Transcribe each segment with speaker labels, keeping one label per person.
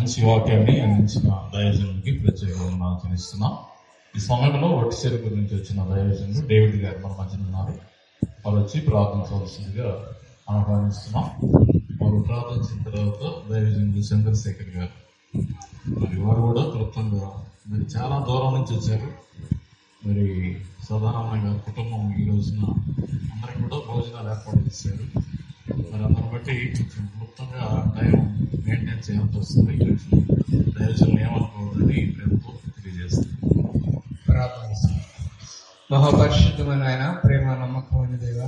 Speaker 1: మంచి వాక్యాన్ని అందించిన దయోజనుడికి ప్రత్యేకంగా తెలుస్తున్నాం ఈ సమయంలో వట్టి చెరుకు నుంచి వచ్చిన దయోజనుడు డేవిడ్ గారు మన మధ్యన ఉన్నారు. వాళ్ళు వచ్చి ప్రార్థించవలసిందిగా ఆహ్వానిస్తున్నాం వారు ప్రార్థించిన తర్వాత దైవజనుడు చంద్రశేఖర్ గారు. మరి వారు కూడా క్లుప్తంగా మరి చాలా దూరం నుంచి వచ్చారు. మరి సాధారణంగా కుటుంబం ఈ రోజున అందరికి కూడా భోజనాలు ఏర్పాటు చేశారు. మరి అందరిని బట్టి కొంచెం టైం మెయింటైన్ చేయాల్సి వస్తుంది. ప్రయోజనం ఏమనుకోవద్దని
Speaker 2: ప్రభుత్వం తెలియజేస్తుంది. మహాపరిశుద్ధమైన ఆయన ప్రేమ నమ్మకమైన దేవ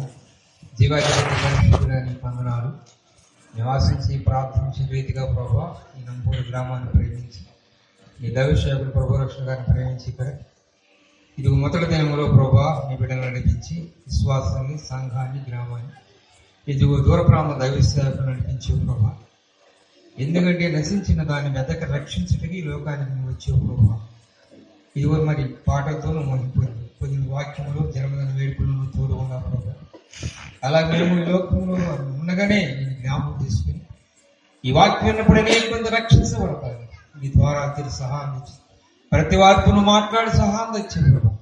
Speaker 2: జీవాధిపతి పరిశుద్ధులని వందనాలు నివాసించి ప్రార్థించి రీతిగా ప్రభా ఈ నంబూరు గ్రామాన్ని ప్రేమించి ఈ దవిషేకులు ప్రభు రక్షణ గారిని ప్రేమించి ఇక్కడ ఇది మొదటి దినంలో ప్రభా మీ బిడ్డలు నడిపించి విశ్వాసాన్ని సంఘాన్ని గ్రామాన్ని ఇదిగో దూర ప్రాంత దైవ సేవలు నడిపించే ప్రభా. ఎందుకంటే నశించిన దాన్ని మెదక రక్షించడానికి లోకానికి వచ్చే ప్రభా. ఇదిగో మరి పాటలతోనూ మహిపోయింది కొన్ని వాక్యములు జన్మదిన వేడుకలను తోడు ఉన్నా ప్రభా. అలా మేము ఈ లోకంలో ఉండగానే నేను జ్ఞాపకం తీసుకుని ఈ వాక్యం విన్నప్పుడే కొంత మంది రక్షించబడతారు మీ ద్వారా తిరిగి సహాయం ప్రతి వారితో మాట్లాడి సహాయం తెచ్చే ప్రభా.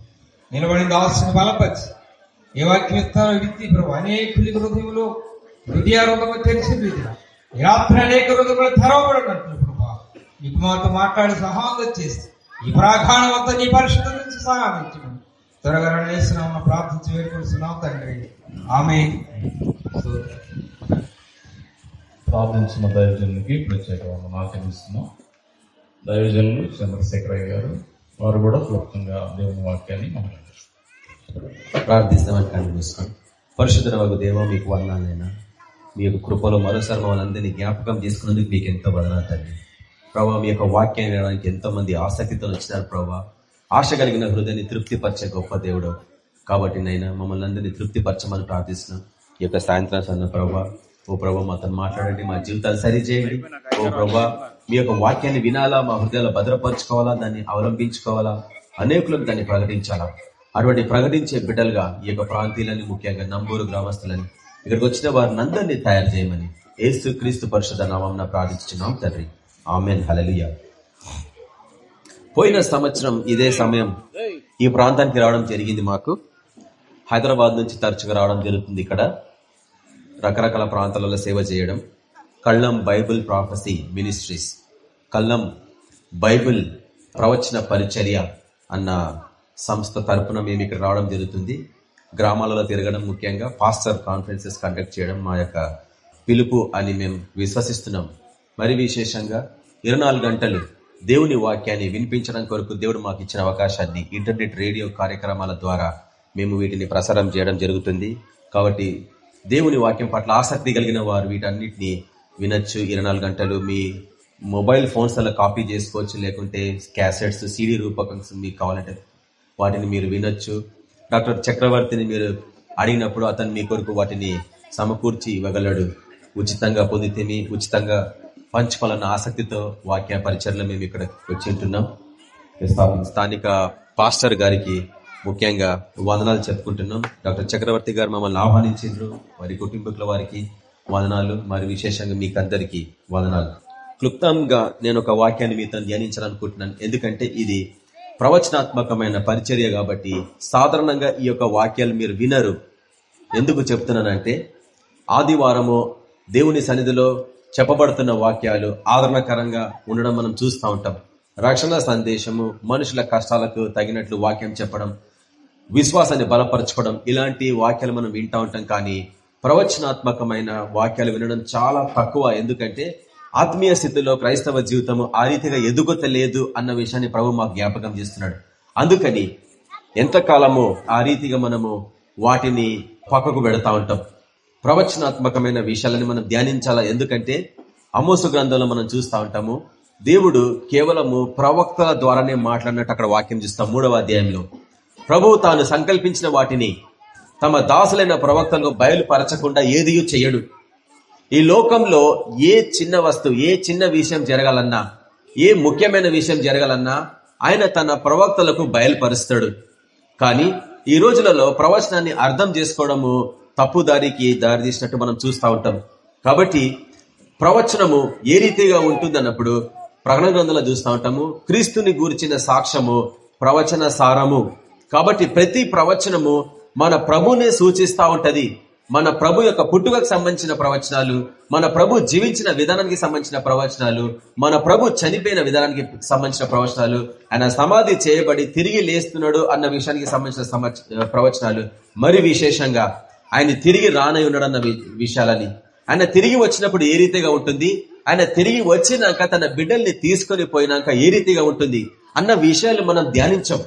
Speaker 2: నిలబడిన దాసుని బలపరిచి ఏ వాక్యం ఇస్తారో విత్తి ప్రభు అనేక హృదయంలో హృదయారోధము తెలిసిన ఈ రాత్రి అనేక హృదయములు తెరవబడినట్లు ప్రభా. నీకు మాతో మాట్లాడి సహాయం చేసి ఈ ప్రాఘానం అంతా నీ పరిశుద్ధ నుంచి సహాయం త్వరగా వేసిన ప్రార్థించి వేడుకొస్తున్నాం తండ్రి. ఆమె
Speaker 1: ప్రార్థించిన దైవజనునికి ప్రత్యేక మాట్లాడిస్తున్నాం దైవజనులు చంద్రశేఖరయ్య గారు వారు కూడా క్లుప్తంగా దేవుని వాక్యాన్ని మాట్లాడారు
Speaker 3: ప్రార్థిస్తామని కళ్ళు మూసుకోండి పరిశుద్ధ దేవ మీకు వందాలైనా మీ యొక్క కృపలో మరోసారి మమ్మల్ని అందరినీ జ్ఞాపకం చేసుకున్నందుకు మీకు ఎంతో వదనాలు తండ్రి. ప్రభావ మీ యొక్క వాక్యాన్ని వినడానికి ఎంతో మంది ఆసక్తితో వచ్చినారు ప్రభావ ఆశ కలిగిన హృదయాన్ని తృప్తిపరిచే గొప్ప దేవుడు. కాబట్టి నైనా మమ్మల్ని అందరినీ తృప్తిపరచమని ప్రార్థిస్తున్నాం. ఈ యొక్క సాయంత్రం సన్న ప్రభా ఓ ప్రభా మాతో మాట్లాడండి మా జీవితాలు సరిచేయండి ఓ ప్రభా మీ యొక్క వాక్యాన్ని వినాలా మా హృదయాలు భద్రపరచుకోవాలా దాన్ని అవలంబించుకోవాలా అనేకులకు దాన్ని ప్రకటించాలా. అటువంటి ప్రకటించే బిడ్డలుగా ఈ యొక్క ప్రాంతీయులని ముఖ్యంగా నంబూరు గ్రామస్తులని ఇక్కడికి వచ్చిన వారిని అందరినీ తయారు చేయమని ఏసు క్రీస్తు పరిషత్ నామం ప్రార్థించున్నాం తండ్రి. ఆమెన్. హలలియ పోయిన సంవత్సరం ఇదే సమయం ఈ ప్రాంతానికి రావడం జరిగింది మాకు. హైదరాబాద్ నుంచి తరచుగా రావడం జరుగుతుంది ఇక్కడ. రకరకాల ప్రాంతాలలో సేవ చేయడం. Kallam Bible prophecy ministries. Kallam Bible ప్రవచన పరిచర్య అన్న సంస్థ తరపున మేము ఇక్కడ రావడం జరుగుతుంది. గ్రామాలలో తిరగడం ముఖ్యంగా పాస్టర్ కాన్ఫరెన్సెస్ కండక్ట్ చేయడం మా యొక్క పిలుపు అని మేము విశ్వసిస్తున్నాం. మరి విశేషంగా ఇరవై గంటలు దేవుని వాక్యాన్ని వినిపించడం కొరకు దేవుడు మాకు ఇచ్చిన అవకాశాన్ని ఇంటర్నెట్ రేడియో కార్యక్రమాల ద్వారా మేము వీటిని ప్రసారం చేయడం జరుగుతుంది. కాబట్టి దేవుని వాక్యం పట్ల ఆసక్తి కలిగిన వారు వీటన్నిటిని వినొచ్చు. ఇరవై గంటలు మీ మొబైల్ ఫోన్స్ అలా కాపీ చేసుకోవచ్చు. లేకుంటే క్యాసెట్స్ సీడీ రూపకం మీకు కావాలంటే వాటిని మీరు వినొచ్చు. డాక్టర్ చక్రవర్తిని మీరు అడిగినప్పుడు అతను మీ కొరకు వాటిని సమకూర్చి ఇవ్వగలడు. ఉచితంగా పొందితే ఉచితంగా పంచుకోవాలన్న ఆసక్తితో వాక్య పరిచయలో మేము ఇక్కడ వచ్చి ఉంటున్నాం. స్థానిక పాస్టర్ గారికి ముఖ్యంగా వందనాలు చెప్పుకుంటున్నాం. డాక్టర్ చక్రవర్తి గారు మమ్మల్ని ఆహ్వానించారు వారి కుటుంబకుల వారికి వందనాలు. మరి విశేషంగా మీకు అందరికీ వందనాలు. క్లుప్తంగా నేను ఒక వాక్యాన్ని మీతో ధ్యానించాలనుకుంటున్నాను. ఎందుకంటే ఇది ప్రవచనాత్మకమైన పరిచర్య కాబట్టి సాధారణంగా ఈ యొక్క వాక్యాలు మీరు వినరు. ఎందుకు చెప్తున్నానంటే ఆదివారము దేవుని సన్నిధిలో చెప్పబడుతున్న వాక్యాలు ఆదరణకరంగా ఉండడం మనం చూస్తూ ఉంటాం. రక్షణ సందేశము మనుషుల కష్టాలకు తగినట్లు వాక్యం చెప్పడం విశ్వాసాన్ని బలపరచుకోవడం ఇలాంటి వాక్యాలు మనం వింటా ఉంటాం. కానీ ప్రవచనాత్మకమైన వాక్యాలు వినడం చాలా తక్కువ. ఎందుకంటే ఆత్మీయ స్థితిలో క్రైస్తవ జీవితము ఆ రీతిగా ఎదుగుతలేదు అన్న విషయాన్ని ప్రభు మాకు జ్ఞాపకం చేస్తున్నాడు. అందుకని ఎంతకాలము ఆ రీతిగా మనము వాటిని పక్కకు పెడతా ఉంటాం. ప్రవచనాత్మకమైన విషయాలని మనం ధ్యానించాలా? ఎందుకంటే అమోసు గ్రంథంలో మనం చూస్తూ ఉంటాము దేవుడు కేవలము ప్రవక్తల ద్వారానే మాట్లాడినట్టు అక్కడ వాక్యం చూస్తాం మూడవ అధ్యాయంలో. ప్రభువు తాను సంకల్పించిన వాటిని తమ దాసులైన ప్రవక్తలకు బయలుపరచకుండా ఏదియూ చేయడు. ఈ లోకంలో ఏ చిన్న వస్తువు ఏ చిన్న విషయం జరగాలన్నా ఏ ముఖ్యమైన విషయం జరగాలన్నా ఆయన తన ప్రవక్తలకు బయలుపరుస్తాడు. కానీ ఈ రోజులలో ప్రవచనాన్ని అర్థం చేసుకోవడము తప్పుదారికి దారి తీసినట్టు మనం చూస్తూ ఉంటాం. కాబట్టి ప్రవచనము ఏ రీతిగా ఉంటుంది అన్నప్పుడు ప్రకటన గ్రంథంలో చూస్తూ ఉంటాము క్రీస్తుని గూర్చిన సాక్ష్యము ప్రవచన సారము. కాబట్టి ప్రతి ప్రవచనము మన ప్రభునే సూచిస్తూ ఉంటది. మన ప్రభు యొక్క పుట్టుకకు సంబంధించిన ప్రవచనాలు మన ప్రభు జీవించిన విధానానికి సంబంధించిన ప్రవచనాలు మన ప్రభు చనిపోయిన విధానానికి సంబంధించిన ప్రవచనాలు ఆయన సమాధి చేయబడి తిరిగి లేస్తున్నాడు అన్న విషయానికి సంబంధించిన ప్రవచనాలు. మరి విశేషంగా ఆయన తిరిగి రానై ఉన్నాడన్న వి- విషయాలని. ఆయన తిరిగి వచ్చినప్పుడు ఏ రీతిగా ఉంటుంది? ఆయన తిరిగి వచ్చినాక తన బిడ్డల్ని తీసుకొని పోయినాక ఏ రీతిగా ఉంటుంది? అన్న విషయాలు మనం ధ్యానించాం.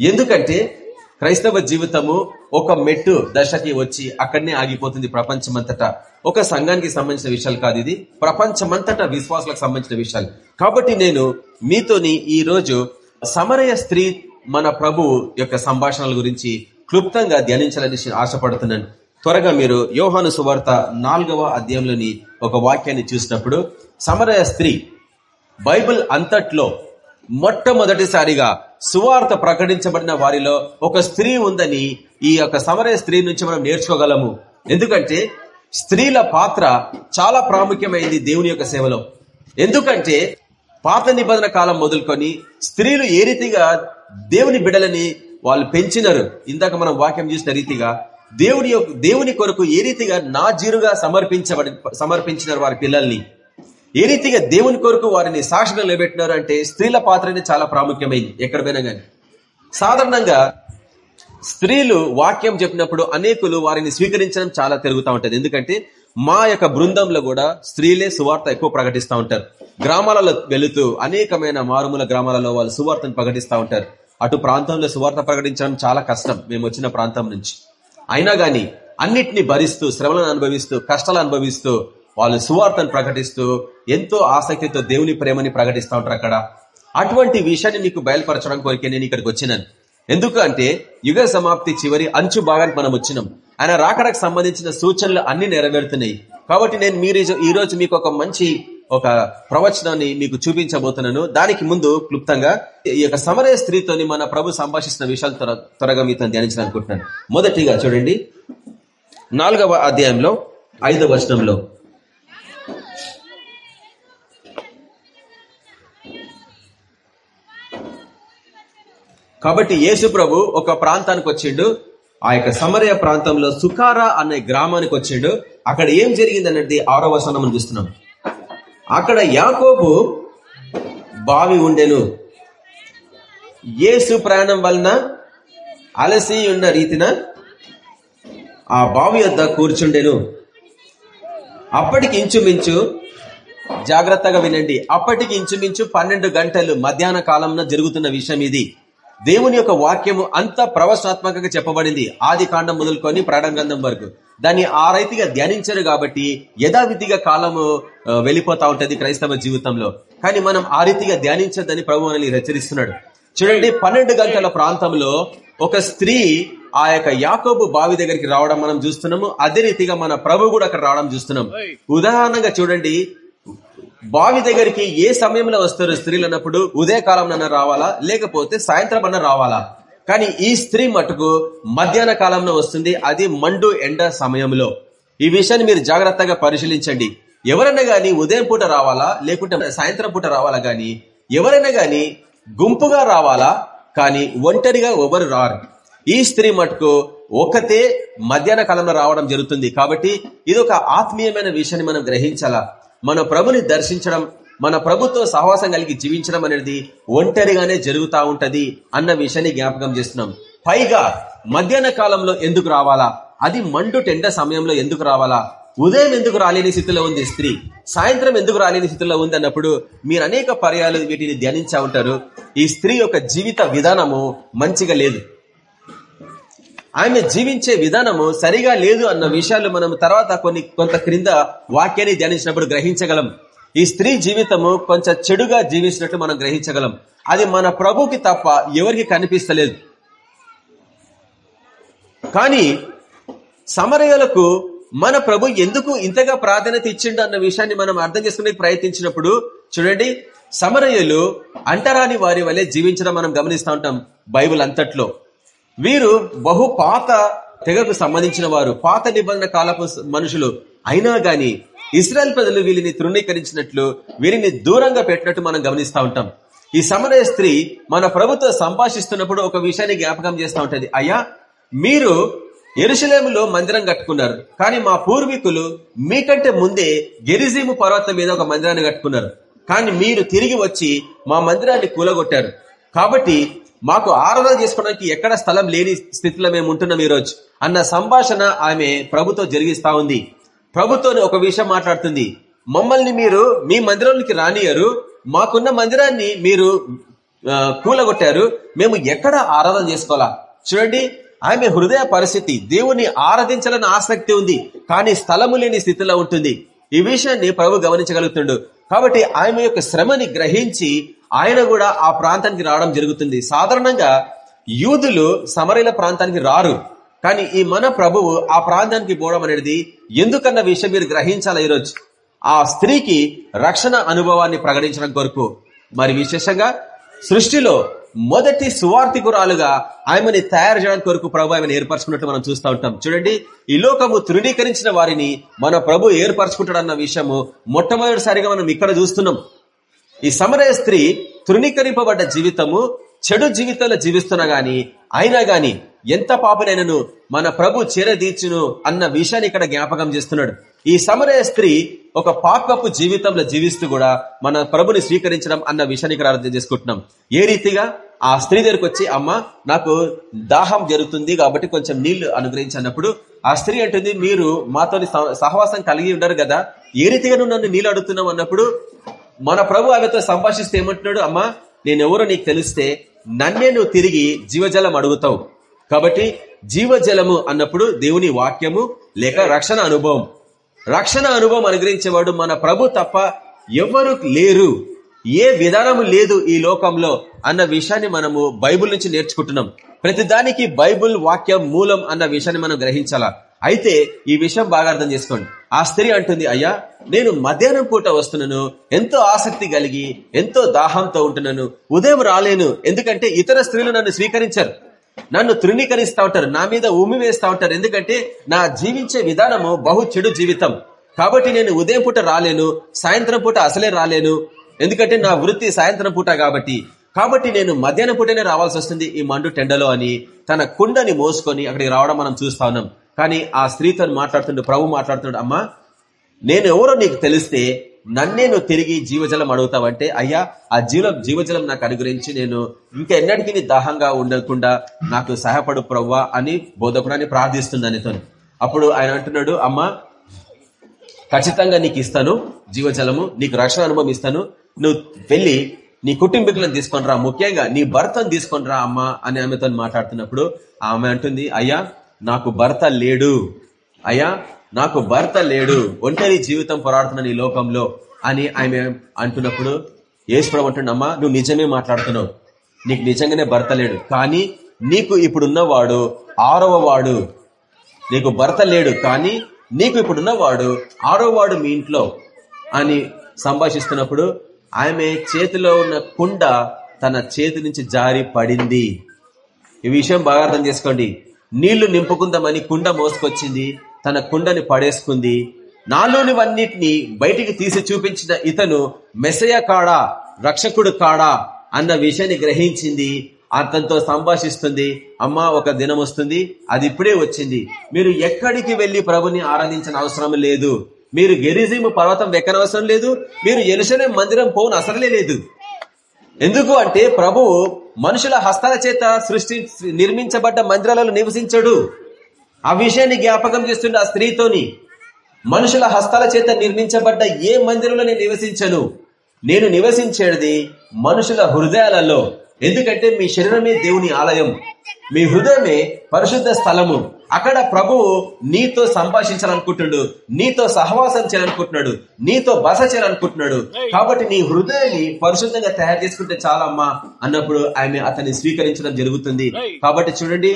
Speaker 3: ఎందుకంటే క్రైస్తవ జీవితము ఒక మెట్టు దశకి వచ్చి అక్కడనే ఆగిపోతుంది ప్రపంచమంతటా. ఒక సంఘానికి సంబంధించిన విషయాలు కాదు ఇది. ప్రపంచమంతటా విశ్వాసాలకు సంబంధించిన విషయాలు. కాబట్టి నేను మీతోని ఈ రోజు సమరయ స్త్రీ మన ప్రభు యొక్క సంభాషణల గురించి క్లుప్తంగా ధ్యానించాలని ఆశపడుతున్నాను. త్వరగా మీరు యోహాను సువార్త నాలుగవ అధ్యాయంలోని ఒక వాక్యాన్ని చూసినప్పుడు సమరయ స్త్రీ బైబిల్ అంతట్లో మొట్టమొదటిసారిగా సువార్త ప్రకటించబడిన వారిలో ఒక స్త్రీ ఉందని ఈ యొక్క సమరయ స్త్రీ నుంచి మనం నేర్చుకోగలము. ఎందుకంటే స్త్రీల పాత్ర చాలా ప్రాముఖ్యమైంది దేవుని యొక్క సేవలో. ఎందుకంటే పాత నిబంధన కాలం మొదలుకొని స్త్రీలు ఏ రీతిగా దేవుని బిడలని వాళ్ళు పెంచినారు. ఇందాక మనం వాక్యం చూసిన రీతిగా దేవుని యొక్క దేవుని కొరకు ఏ రీతిగా నా జీరుగా సమర్పించబడి సమర్పించినారు వారి పిల్లల్ని. ఏ రీతిగా దేవుని కొరకు వారిని సాక్షిగా నిలబెట్టినారు అంటే స్త్రీల పాత్రని చాలా ప్రాముఖ్యమైంది. ఎక్కడ పోయినా సాధారణంగా స్త్రీలు వాక్యం చెప్పినప్పుడు అనేకులు వారిని స్వీకరించడం చాలా తిరుగుతూ ఉంటుంది. ఎందుకంటే మా యొక్క బృందంలో కూడా స్త్రీలే సువార్త ఎక్కువ ప్రకటిస్తూ ఉంటారు. గ్రామాలలో వెళుతూ అనేకమైన మారుమూల గ్రామాలలో వాళ్ళు సువార్తను ప్రకటిస్తూ ఉంటారు. అటు ప్రాంతంలో సువార్త ప్రకటించడం చాలా కష్టం. మేము వచ్చిన ప్రాంతం నుంచి. అయినా గాని అన్నిటిని భరిస్తూ శ్రమలను అనుభవిస్తూ కష్టాలు అనుభవిస్తూ వాళ్ళు సువార్తను ప్రకటిస్తూ ఎంతో ఆసక్తితో దేవుని ప్రేమని ప్రకటిస్తూ ఉంటారు అక్కడ. అటువంటి విషయాన్ని మీకు బయలుపరచడం కోరికే నేను ఇక్కడికి వచ్చినాను. ఎందుకు అంటే యుగ సమాప్తి చివరి అంచు భాగానికి మనం వచ్చినాం. ఆయన రాకడకు సంబంధించిన సూచనలు అన్ని నెరవేరుతున్నాయి. కాబట్టి నేను మీరు ఈ రోజు మీకు ఒక మంచి ఒక ప్రవచనాన్ని మీకు చూపించబోతున్నాను. దానికి ముందు క్లుప్తంగా ఈ యొక్క సమరయ స్త్రీతోని మన ప్రభు సంభాషిస్తున్న విషయాలు త్వర త్వరగా మీతో ధ్యానించాలనుకుంటున్నాను మొదటిగా చూడండి. నాలుగవ అధ్యాయంలో ఐదవ వచనంలో. కాబట్టి యేసు ప్రభు ఒక ప్రాంతానికి వచ్చిండు. ఆ యొక్క సమరయ ప్రాంతంలో సుకారా అనే గ్రామానికి వచ్చిండు. అక్కడ ఏం జరిగింది అనేది ఆరో వసనం చూస్తున్నాం. అక్కడ యాకోబు బావి ఉండెను. యేసు ప్రయాణం వలన అలసి ఉన్న రీతిన ఆ బావి వద్ద కూర్చుండెను. అప్పటికి ఇంచుమించు జాగ్రత్తగా వినండి. అప్పటికి ఇంచుమించు పన్నెండు గంటలు మధ్యాహ్న కాలంలో జరుగుతున్న విషయం ఇది. దేవుని యొక్క వాక్యము అంత ప్రవచనాత్మకంగా చెప్పబడింది. ఆది కాండం మొదలుకొని ప్రాణం గ్రంథం వరకు. దాన్ని ఆ రైతిగా ధ్యానించారు కాబట్టి యథావిధిగా కాలము వెళ్ళిపోతా ఉంటది క్రైస్తవ జీవితంలో. కానీ మనం ఆ రీతిగా ధ్యానించద్దని ప్రభు మనల్ని హెచ్చరిస్తున్నాడు. చూడండి పన్నెండు గంటల ప్రాంతంలో ఒక స్త్రీ ఆ యొక్క యాకోబు బావి దగ్గరికి రావడం మనం చూస్తున్నాము. అదే రీతిగా మన ప్రభు కూడా అక్కడ రావడం చూస్తున్నాం. ఉదాహరణగా చూడండి బావి దగ్గరికి ఏ సమయంలో వస్తారు స్త్రీలు అన్నప్పుడు? ఉదయకాలంలో అన్న రావాలా? లేకపోతే సాయంత్రం అన్న రావాలా? కానీ ఈ స్త్రీ మటుకు మధ్యాహ్న కాలంలో వస్తుంది. అది మండు ఎండ సమయంలో. ఈ విషయాన్ని మీరు జాగ్రత్తగా పరిశీలించండి. ఎవరైనా గానీ ఉదయం పూట రావాలా? లేకుంటే సాయంత్రం పూట రావాలా గాని? ఎవరైనా గాని గుంపుగా రావాలా? కానీ ఒంటరిగా ఎవరు రారు. ఈ స్త్రీ మటుకు ఒకతే మధ్యాహ్న కాలంలో రావడం జరుగుతుంది. కాబట్టి ఇది ఒక ఆత్మీయమైన విషయాన్ని మనం గ్రహించాలా? మన ప్రభుని దర్శించడం మన ప్రభుత్వ సహవాసం కలిగి జీవించడం అనేది ఒంటరిగానే జరుగుతూ ఉంటది అన్న విషయాన్ని జ్ఞాపకం చేస్తున్నాం. పైగా మధ్యాహ్న కాలంలో ఎందుకు రావాలా? అది మండు టెండ సమయంలో ఎందుకు రావాలా? ఉదయం ఎందుకు రాలేని స్థితిలో ఉంది స్త్రీ? సాయంత్రం ఎందుకు రాలేని స్థితిలో ఉంది అన్నప్పుడు మీరు అనేక పర్యాలు వీటిని ధ్యానించా ఉంటారు. ఈ స్త్రీ యొక్క జీవిత విధానము మంచిగా లేదు. ఆమె జీవించే విధానము సరిగా లేదు అన్న విషయాలు మనం తర్వాత కొన్ని కొంత క్రింద వాక్యాన్ని ధ్యానించినప్పుడు గ్రహించగలం. ఈ స్త్రీ జీవితము కొంచెం చెడుగా జీవించినట్లు మనం గ్రహించగలం. అది మన ప్రభుకి తప్ప ఎవరికి కనిపిస్తలేదు. కానీ సమరయులకు మన ప్రభు ఎందుకు ఇంతగా ప్రాధాన్యత ఇచ్చిండు అన్న విషయాన్ని మనం అర్థం చేసుకునే ప్రయత్నించినప్పుడు చూడండి సమరయులు అంటరాని వారి వలె జీవించడం మనం గమనిస్తూ ఉంటాం బైబిల్ అంతట్లో. వీరు బహు పాత తెగకు సంబంధించిన వారు. పాత నిబంధన కాలపు మనుషులు అయినా గాని ఇస్రాయల్ ప్రజలు వీరిని తృణీకరించినట్లు వీరిని దూరంగా పెట్టినట్టు మనం గమనిస్తూ ఉంటాం. ఈ సమరయ స్త్రీ మన ప్రభుత్వ సంభాషిస్తున్నప్పుడు ఒక విషయాన్ని జ్ఞాపకం చేస్తూ ఉంటది. అయ్యా మీరు ఎరుశలేములో మందిరం కట్టుకున్నారు కానీ మా పూర్వీకులు మీకంటే ముందే గెరిజీము పర్వతం మీద ఒక మందిరాన్ని కట్టుకున్నారు. కానీ మీరు తిరిగి వచ్చి మా మందిరాన్ని కూలగొట్టారు. కాబట్టి మాకు ఆరాధన చేసుకోవడానికి ఎక్కడ స్థలం లేని స్థితిలో మేము ఉంటున్నాం ఈరోజు. అన్న సంభాషణ ఆమె ప్రభుతో జరిగిస్తా ఉంది. ప్రభుత్వం ఒక విషయం మాట్లాడుతుంది. మమ్మల్ని మీరు మీ మందిరంలోకి రానియరు. మాకున్న మందిరాన్ని మీరు కూలగొట్టారు. మేము ఎక్కడ ఆరాధన చేసుకోవాలా? చూడండి ఆమె హృదయ పరిస్థితి దేవుని ఆరాధించాలని ఆసక్తి ఉంది కానీ స్థలము లేని స్థితిలో ఉంటుంది. ఈ విషయాన్ని ప్రభు గమనించగలుగుతుండు. కాబట్టి ఆమె యొక్క శ్రమని గ్రహించి ఆయన కూడా ఆ ప్రాంతానికి రావడం జరుగుతుంది. సాధారణంగా యూదులు సమరీల ప్రాంతానికి రారు. కానీ ఈ మన ప్రభువు ఆ ప్రాంతానికి పోవడం అనేది ఎందుకన్న విషయం మీరు గ్రహించాలి ఈరోజు? ఆ స్త్రీకి రక్షణ అనుభవాన్ని ప్రకటించడం కొరకు. మరి విశేషంగా సృష్టిలో మొదటి సువార్థికురాలుగా ఆమెని తయారు చేయడానికి కొరకు ప్రభు ఆమెను ఏర్పరచుకున్నట్టు మనం చూస్తూ ఉంటాం. చూడండి ఈ లోకము తృణీకరించిన వారిని మన ప్రభు ఏర్పరచుకుంటాడన్న విషయము మొట్టమొదటిసారిగా మనం ఇక్కడ చూస్తున్నాం. ఈ సమరయ స్త్రీ తృణీకరింపబడ్డ జీవితము చెడు జీవితంలో జీవిస్తున్నా గాని అయినా గాని ఎంత పాపనైనను మన ప్రభు చేరదీర్చును అన్న విషయాన్ని ఇక్కడ జ్ఞాపకం చేస్తున్నాడు. ఈ సమరయ స్త్రీ ఒక పాపపు జీవితంలో జీవిస్తూ కూడా మన ప్రభుని స్వీకరించడం అన్న విషయాన్ని ఇక్కడ అర్థం చేసుకుంటున్నాం. ఏ రీతిగా? ఆ స్త్రీ దగ్గరకు వచ్చి అమ్మ నాకు దాహం జరుగుతుంది కాబట్టి కొంచెం నీళ్ళు అనుగ్రహించినప్పుడు ఆ స్త్రీ అంటుంది మీరు మాతో సహవాసం కలిగి ఉండరు కదా? ఏ రీతిగా నువ్వు నన్ను నీళ్ళు అడుగుతున్నావు అన్నప్పుడు మన ప్రభు ఆమెతో సంభాషిస్తే ఏమంటున్నాడు? అమ్మా నేనెవరో నీకు తెలిస్తే నన్నే నువ్వు తిరిగి జీవజలం అడుగుతావు. కాబట్టి జీవజలము అన్నప్పుడు దేవుని వాక్యము లేక రక్షణ అనుభవం. రక్షణ అనుభవం అనుగ్రహించేవాడు మన ప్రభు తప్ప ఎవరు లేరు. ఏ విధానము లేదు ఈ లోకంలో అన్న విషయాన్ని మనము బైబుల్ నుంచి నేర్చుకుంటున్నాం. ప్రతిదానికి బైబుల్ వాక్యం మూలం అన్న విషయాన్ని మనం గ్రహించాలా? అయితే ఈ విషయం బాగా అర్థం చేసుకోండి. ఆ స్త్రీ అంటుంది అయ్యా నేను మధ్యాహ్నం పూట వస్తున్నాను ఎంతో ఆసక్తి కలిగి ఎంతో దాహంతో ఉంటున్నాను ఉదయం రాలేను ఎందుకంటే ఇతర స్త్రీలు నన్ను స్వీకరించారు. నన్ను తృణీకరిస్తా ఉంటారు నా మీద ఉమ్మి వేస్తా ఉంటారు ఎందుకంటే నా జీవించే విధానము బహు చెడు జీవితం. కాబట్టి నేను ఉదయం పూట రాలేను సాయంత్రం పూట అసలే రాలేను ఎందుకంటే నా వృత్తి సాయంత్రం పూట కాబట్టి. కాబట్టి నేను మధ్యాహ్నం పూటనే రావాల్సి వస్తుంది ఈ మండు టెండలో అని తన కుండని మోసుకొని అక్కడికి రావడం మనం చూస్తా ఉన్నాం. కానీ ఆ స్త్రీతో మాట్లాడుతుండే ప్రభు మాట్లాడుతున్నాడు అమ్మా నేను ఎవరో నీకు తెలిస్తే నన్నే నువ్వు తిరిగి జీవజలం అడుగుతావంటే అయ్యా ఆ జీవ జీవజలం నాకు అనుగ్రహించి నేను ఇంకా ఎన్నటికీ దాహంగా ఉండకుండా నాకు సహాయపడు ప్రవ్వా అని బోధకుడాన్ని ప్రార్థిస్తుంది అనితో అప్పుడు ఆయన అంటున్నాడు అమ్మా ఖచ్చితంగా నీకు ఇస్తాను జీవజలము నీకు రక్షణ అనుభవం ఇస్తాను. నువ్వు వెళ్ళి నీ కుటుంబీకులను తీసుకొని రా ముఖ్యంగా నీ భర్తను తీసుకొని రా అమ్మా అని ఆమెతో మాట్లాడుతున్నప్పుడు ఆమె అంటుంది అయ్యా నాకు భర్త లేడు. అయ్యా నాకు భర్త లేడు. ఒంటరి జీవితం పోరాడుతున్నాను ఈ లోకంలో అని ఆమె అంటున్నప్పుడు యేసుప్రభు అంటున్నమ్మా నువ్వు నిజమే మాట్లాడుతున్నావు. నీకు నిజంగానే భర్త లేడు. కానీ నీకు ఇప్పుడున్నవాడు ఆరవ వాడు. నీకు భర్త లేడు కానీ నీకు ఇప్పుడున్నవాడు ఆరో వాడు మీ ఇంట్లో. అని సంభాషిస్తున్నప్పుడు ఆమె చేతిలో ఉన్న కుండ తన చేతి నుంచి జారి పడింది. ఈ విషయం బాగా అర్థం చేసుకోండి. నీళ్ళు నింపుకుందామని కుండ మోసుకొచ్చింది. తన కుండని పడేసుకుంది. నాలోనివన్నిటిని బయటికి తీసి చూపించిన ఇతను మెసయ కాడా? రక్షకుడు కాడా? అన్న విషయాన్ని గ్రహించింది. అతనితో సంభాషిస్తుంది. అమ్మ ఒక దినం వస్తుంది. అది ఇప్పుడే వచ్చింది. మీరు ఎక్కడికి వెళ్ళి ప్రభుని ఆరాధించిన అవసరం లేదు. మీరు గెరిజిము పర్వతం ఎక్కనవసరం లేదు. మీరు ఎలుసనే మందిరం పోను అసలే లేదు. ఎందుకు అంటే ప్రభువు మనుషుల హస్తాల చేత సృష్టి నిర్మించబడ్డ మందిరాలలో నివసించడు. ఆ విషయాన్ని జ్ఞాపకం చేస్తుండే ఆ స్త్రీతోని మనుషుల హస్తాల చేత నిర్మించబడ్డ ఏ మందిరంలో నేను నివసించను? నేను నివసించేది మనుషుల హృదయాలలో. ఎందుకంటే మీ శరీరమే దేవుని ఆలయం. మీ హృదయమే పరిశుద్ధ స్థలము. అక్కడ ప్రభువు నీతో సంభాషించాలనుకుంటున్నాడు నీతో సహవాసం చేయాలనుకుంటున్నాడు నీతో బస చేయాలనుకుంటున్నాడు. కాబట్టి నీ హృదయాన్ని పరిశుద్ధంగా తయారు చేసుకుంటే చాలమ్మా అన్నప్పుడు ఆమె అతన్ని స్వీకరించడం జరుగుతుంది. కాబట్టి చూడండి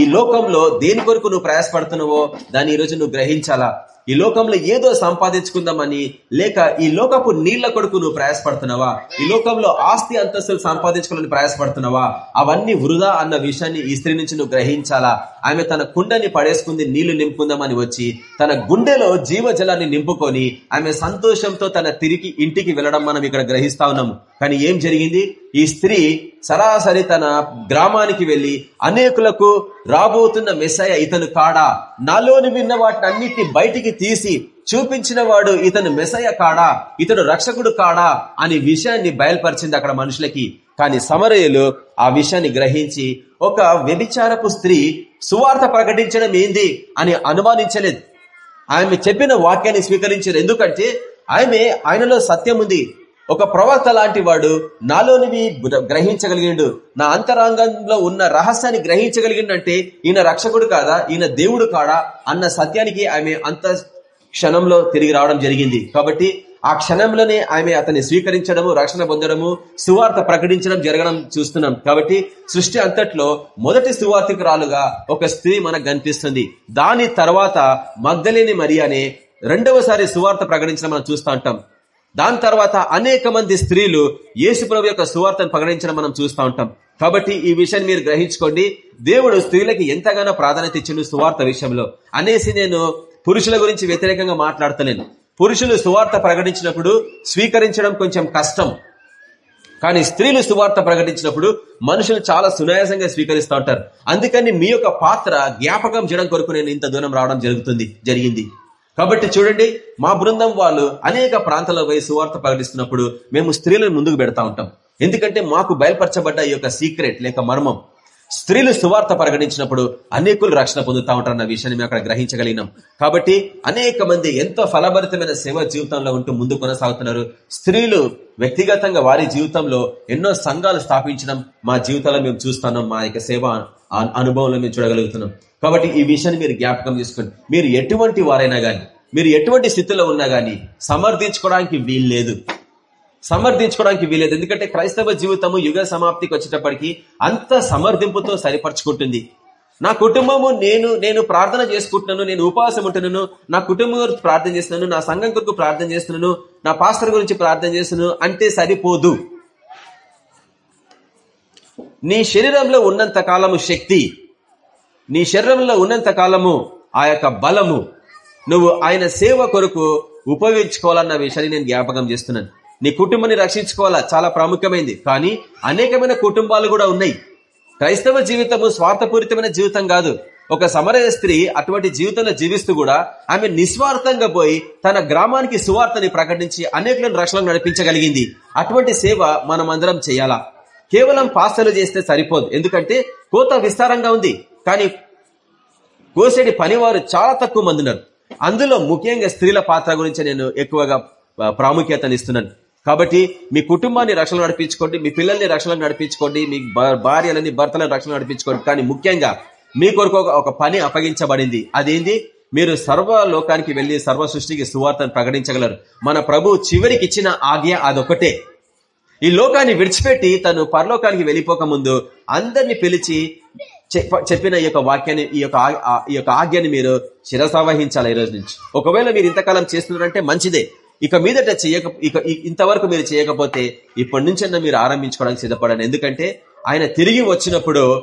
Speaker 3: ఈ లోకంలో దేని కొరకు నువ్వు ప్రయాసపడుతున్నావో దాన్ని ఈ రోజు నువ్వు గ్రహించాలా? ఈ లోకంలో ఏదో సంపాదించుకుందామని లేక ఈ లోకపు నీళ్ళ కొడుకు నువ్వు ప్రయాసపడుతున్నావా? ఈ లోకంలో ఆస్తి అంతస్తులు సంపాదించుకోవాలని ప్రయాసపడుతున్నావా? అవన్నీ వృధా అన్న విషయాన్ని ఈ స్త్రీ నుంచి నువ్వు గ్రహించాలా? ఆమె తన కుండని పడేసుకుంది నీళ్ళు నింపుకుందామని వచ్చి తన గుండెలో జీవజలాన్ని నింపుకొని ఆమె సంతోషంతో తన తిరిగి ఇంటికి వెళ్ళడం మనం ఇక్కడ గ్రహిస్తా ఉన్నాము. కానీ ఏం జరిగింది? ఈ స్త్రీ సరాసరి తన గ్రామానికి వెళ్ళి అనేకులకు రాబోతున్న మెస్సయ ఇతను కాడా? నాలోని విన్న వాటిని అన్నిటిని బయటికి తీసి చూపించిన వాడు ఇతను మెసయ కాడా? ఇతడు రక్షకుడు కాడా? అనే విషయాన్ని బయలుపరిచింది అక్కడ మనుషులకి. కానీ సమరయులు ఆ విషయాన్ని గ్రహించి ఒక వ్యభిచారపు స్త్రీ సువార్త ప్రకటించడం ఏంది అని అనుమానించలేదు. ఆమె చెప్పిన వాక్యాన్ని స్వీకరించారు. ఎందుకంటే ఆమె ఆయనలో సత్యం ఉంది. ఒక ప్రవక్త లాంటి వాడు నాలోనివి గ్రహించగలిగిండు. నా అంతరాంగంలో ఉన్న రహస్యాన్ని గ్రహించగలిగిండంటే ఈయన రక్షకుడు కాదా ఈయన దేవుడు కాడా అన్న సత్యానికి ఆమె అంత క్షణంలో తిరిగి రావడం జరిగింది. కాబట్టి ఆ క్షణంలోనే ఆమె అతన్ని స్వీకరించడము రక్షణ పొందడము సువార్త ప్రకటించడం జరగడం చూస్తున్నాం. కాబట్టి సృష్టి అంతట్లో మొదటి సువార్థికురాలుగా ఒక స్త్రీ మనకు కనిపిస్తుంది. దాని తర్వాత మగ్ధలేని మరి అనే రెండవసారి సువార్త ప్రకటించడం మనం చూస్తూ ఉంటాం. దాని తర్వాత అనేక మంది స్త్రీలు యేసుప్రభు యొక్క సువార్తను ప్రకటించడం మనం చూస్తూ ఉంటాం. కాబట్టి ఈ విషయాన్ని మీరు గ్రహించుకోండి. దేవుడు స్త్రీలకి ఎంతగానో ప్రాధాన్యత ఇచ్చిండు సువార్త విషయంలో. అనేసి నేను పురుషుల గురించి వ్యతిరేకంగా మాట్లాడతలేను. పురుషులు సువార్త ప్రకటించినప్పుడు స్వీకరించడం కొంచెం కష్టం. కానీ స్త్రీలు సువార్త ప్రకటించినప్పుడు మనుషులు చాలా సునాయాసంగా స్వీకరిస్తూ ఉంటారు. అందుకని మీ యొక్క పాత్ర జ్ఞాపకం చేయడం కొరకు నేను ఇంత దూరం రావడం జరుగుతుంది జరిగింది. కాబట్టి చూడండి మా బృందం వాళ్ళు అనేక ప్రాంతాల పోయి సువార్త ప్రకటిస్తున్నప్పుడు మేము స్త్రీలను ముందుకు పెడతా ఉంటాం. ఎందుకంటే మాకు బయలుపరచబడ్డ ఈ యొక్క సీక్రెట్ లేక మర్మం. స్త్రీలు సువార్త ప్రకటించినప్పుడు అనేకులు రక్షణ పొందుతా ఉంటారన్న విషయాన్ని మేము అక్కడ గ్రహించగలిగినాం. కాబట్టి అనేక మంది ఎంతో ఫలభరితమైన సేవ జీవితంలో ఉంటూ ముందు కొనసాగుతున్నారు. స్త్రీలు వ్యక్తిగతంగా వారి జీవితంలో ఎన్నో సంఘాలు స్థాపించడం మా జీవితాల్లో మేము చూస్తున్నాం. మా యొక్క సేవ అనుభవంలో మేము చూడగలుగుతున్నాం. కాబట్టి ఈ విషయాన్ని మీరు జ్ఞాపకం చేసుకోండి. మీరు ఎటువంటి వారైనా కానీ మీరు ఎటువంటి స్థితిలో ఉన్నా కానీ సమర్థించుకోవడానికి వీలు లేదు సమర్థించుకోవడానికి వీలేదు. ఎందుకంటే క్రైస్తవ జీవితము యుగ సమాప్తికి వచ్చేటప్పటికి అంత సమర్థింపుతో సరిపరచుకుంటుంది. నా కుటుంబము నేను నేను ప్రార్థన చేసుకుంటున్నాను నేను ఉపవాసం ఉంటున్నాను నా కుటుంబం గురించి ప్రార్థన చేస్తున్నాను నా సంఘం కొరకు ప్రార్థన చేస్తున్నాను నా పాస్టర్ గురించి ప్రార్థన చేస్తున్నాను అంటే సరిపోదు. నీ శరీరంలో ఉన్నంత కాలము శక్తి నీ శరీరంలో ఉన్నంత కాలము ఆ యొక్క బలము నువ్వు ఆయన సేవ కొరకు ఉపయోగించుకోవాలన్న విషయాన్ని నేను జ్ఞాపకం చేస్తున్నాను. నీ కుటుంబాన్ని రక్షించుకోవాలా? చాలా ప్రాముఖ్యమైంది. కానీ అనేకమైన కుటుంబాలు కూడా ఉన్నాయి. క్రైస్తవ జీవితము స్వార్థపూరితమైన జీవితం కాదు. ఒక సమరయ స్త్రీ అటువంటి జీవితంలో జీవిస్తూ కూడా ఆమె నిస్వార్థంగా పోయి తన గ్రామానికి సువార్తని ప్రకటించి అనేకులను రక్షణ నడిపించగలిగింది. అటువంటి సేవ మనం అందరం చేయాలా? కేవలం పాస్తలు చేస్తే సరిపోదు. ఎందుకంటే కోత విస్తారంగా ఉంది. కానీ కోసేడి పనివారు చాలా తక్కువ మంది ఉన్నారు. అందులో ముఖ్యంగా స్త్రీల పాత్ర గురించి నేను ఎక్కువగా ప్రాముఖ్యతనిస్తున్నాను. కాబట్టి మీ కుటుంబాన్ని రక్షణ నడిపించుకోండి మీ పిల్లల్ని రక్షణ నడిపించుకోండి మీ భార్యలని భర్తలను రక్షణ నడిపించుకోండి. కానీ ముఖ్యంగా మీ కొరకు ఒక పని అప్పగించబడింది. అదేంది? మీరు సర్వ లోకానికి వెళ్ళి సర్వ సృష్టికి సువార్తను ప్రకటించగలరు. మన ప్రభు చివరికి ఇచ్చిన ఆజ్ఞ అదొకటే. ఈ లోకాన్ని విడిచిపెట్టి తను పరలోకానికి వెళ్ళిపోక ముందు అందరిని పిలిచి చెప్పిన ఈ యొక్క వాక్యాన్ని ఈ యొక్క ఈ యొక్క ఆజ్ఞని మీరు శిరసావహించాలి ఈ రోజు నుంచి? ఒకవేళ మీరు ఇంతకాలం చేస్తున్నారంటే మంచిదే. ఇక మీదట చేయక ఇక ఇంతవరకు మీరు చేయకపోతే ఇప్పటి నుంచన్నా మీరు ఆరంభించుకోవడానికి సిద్ధపడండి. ఎందుకంటే ఆయన తిరిగి వచ్చినప్పుడు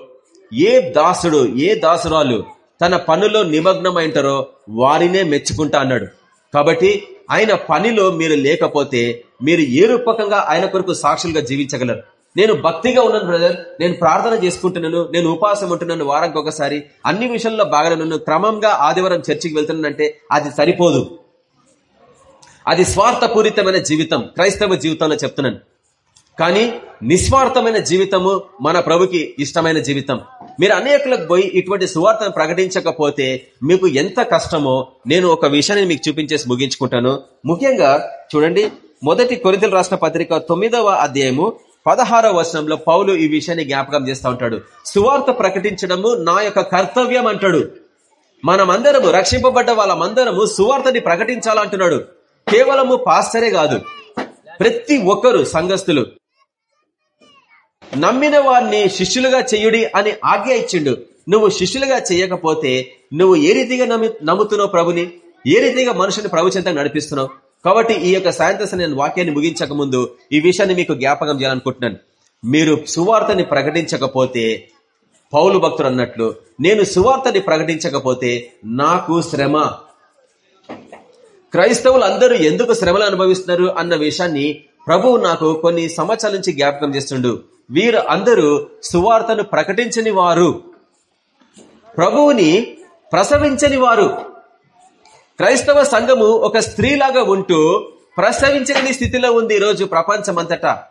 Speaker 3: ఏ దాసుడు ఏ దాసురాలు తన పనులో నిమగ్నమైంటారో వారినే మెచ్చుకుంటా అన్నాడు. కాబట్టి ఆయన పనిలో మీరు లేకపోతే మీరు ఏ రూపకంగా ఆయన కొరకు సాక్షులుగా జీవించగలరు? నేను భక్తిగా ఉన్నాను బ్రదర్. నేను ప్రార్థన చేసుకుంటున్నాను. నేను ఉపాసం ఉంటున్నాను వారానికి ఒకసారి అన్ని విషయంలో బాగా క్రమంగా ఆదివారం చర్చికి వెళ్తున్నానంటే అది సరిపోదు. అది స్వార్థపూరితమైన జీవితం. క్రైస్తవ జీవితంలో చెప్తున్నాను. కానీ నిస్వార్థమైన జీవితము మన ప్రభుకి ఇష్టమైన జీవితం. మీరు అనేకులకు పోయి ఇటువంటి సువార్తను ప్రకటించకపోతే మీకు ఎంత కష్టమో నేను ఒక విషయాన్ని మీకు చూపించేసి ముగించుకుంటాను. ముఖ్యంగా చూడండి మొదటి కొరితలు రాష్ట్ర పత్రిక తొమ్మిదవ అధ్యాయము పదహారవ వచనంలో పౌలు ఈ విషయాన్ని జ్ఞాపకం చేస్తూ ఉంటాడు. సువార్త ప్రకటించడము నా యొక్క కర్తవ్యం అంటాడు. మనమందరము రక్షింపబడ్డ వాళ్ళమందరము సువార్తని ప్రకటించాలంటున్నాడు. కేవలము పాస్టరే కాదు ప్రతి ఒక్కరు సంఘస్థులు. నమ్మిన వారిని శిష్యులుగా చెయ్యుడి అని ఆజ్ఞ ఇచ్చిండు. నువ్వు శిష్యులుగా చేయకపోతే నువ్వు ఏ రీతిగా నమ్ముతున్నావు ప్రభుని? ఏ రీతిగా మనుషుని ప్రభు చెంతకు నడిపిస్తున్నావు? కాబట్టి ఈ యొక్క సాయంత్రం నేను వాక్యాన్ని ముగించక ముందు ఈ విషయాన్ని మీకు జ్ఞాపకం చేయాలనుకుంటున్నాను. మీరు సువార్తని ప్రకటించకపోతే పౌలు భక్తుడు అన్నట్లు నేను సువార్తని ప్రకటించకపోతే నాకు శ్రమ. క్రైస్తవులు అందరూ ఎందుకు శ్రమలు అనుభవిస్తున్నారు అన్న విషయాన్ని ప్రభువు నాకు కొన్ని సంవత్సరాల నుంచి జ్ఞాపకం చేస్తుండు. వీరు అందరూ సువార్తను ప్రకటించని వారు. ప్రభువుని ప్రసవించని వారు. క్రైస్తవ సంఘము ఒక స్త్రీలాగా ఉంటూ ప్రసవించని స్థితిలో ఉంది ఈరోజు ప్రపంచమంతటా.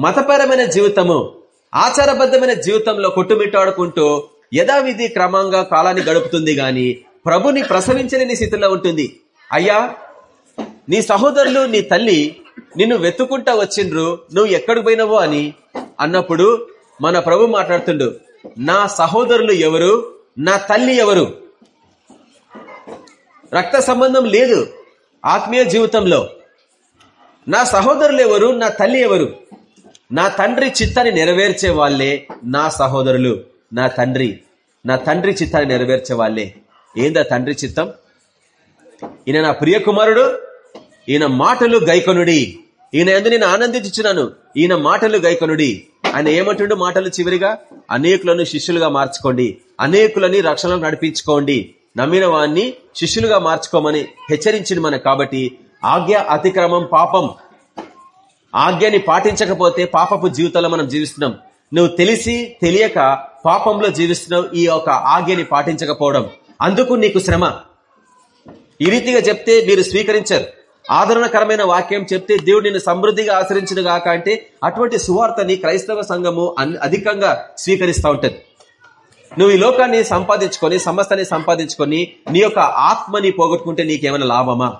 Speaker 3: మతపరమైన జీవితము ఆచారబద్ధమైన జీవితంలో కొట్టుమిట్టాడుకుంటూ యథావిధి క్రమంగా కాలాన్ని గడుపుతుంది గాని ప్రభుని ప్రసవించలేని స్థితిలో ఉంటుంది. అయ్యా నీ సహోదరులు నీ తల్లి నిన్ను వెతుకుంటా వచ్చిండ్రు నువ్వు ఎక్కడికి పోయినవో అని అన్నప్పుడు మన ప్రభు మాట్లాడుతుండు నా సహోదరులు ఎవరు నా తల్లి ఎవరు? రక్త సంబంధం లేదు ఆత్మీయ జీవితంలో. నా సహోదరులు ఎవరు నా తల్లి ఎవరు? నా తండ్రి చిత్తాన్ని నెరవేర్చే వాళ్ళే నా సహోదరులు నా తండ్రి. నా తండ్రి చిత్తాన్ని నెరవేర్చే వాళ్ళే. ఏందా తండ్రి చిత్తం? ఈయన నా ప్రియ కుమారుడు ఈయన మాటలు గైకొనుడి. ఈయన ఎందు నేను ఆనందించున్నాను ఈయన మాటలు గైకొనుడి. ఆయన ఏమంటుండు మాటలు చివరిగా? అనేకులను శిష్యులుగా మార్చుకోండి అనేకులని రక్షణలో నడిపించుకోండి. నమ్మిన వాణ్ణి శిష్యులుగా మార్చుకోమని హెచ్చరించింది మనకు కాబట్టి ఆజ్ఞ అతిక్రమం పాపం. ఆజ్ఞని పాటించకపోతే పాపపు జీవితంలో మనం జీవిస్తున్నాం. నువ్వు తెలిసి తెలియక పాపంలో జీవిస్తున్నావు ఈ యొక్క ఆజ్ఞని పాటించకపోవడం. అందుకు నీకు శ్రమ. ఈ రీతిగా చెప్తే మీరు స్వీకరించరు. ఆదరణకరమైన వాక్యం చెప్తే దేవుడు నిన్ను సమృద్ధిగా ఆచరించిన గాక అంటే అటువంటి సువార్తని క్రైస్తవ సంఘము అధికంగా స్వీకరిస్తూ ఉంటుంది. నువ్వు ఈ లోకాన్ని సంపాదించుకొని సమస్తాన్ని సంపాదించుకొని నీ యొక్క ఆత్మని పోగొట్టుకుంటే నీకేమైనా లాభమా?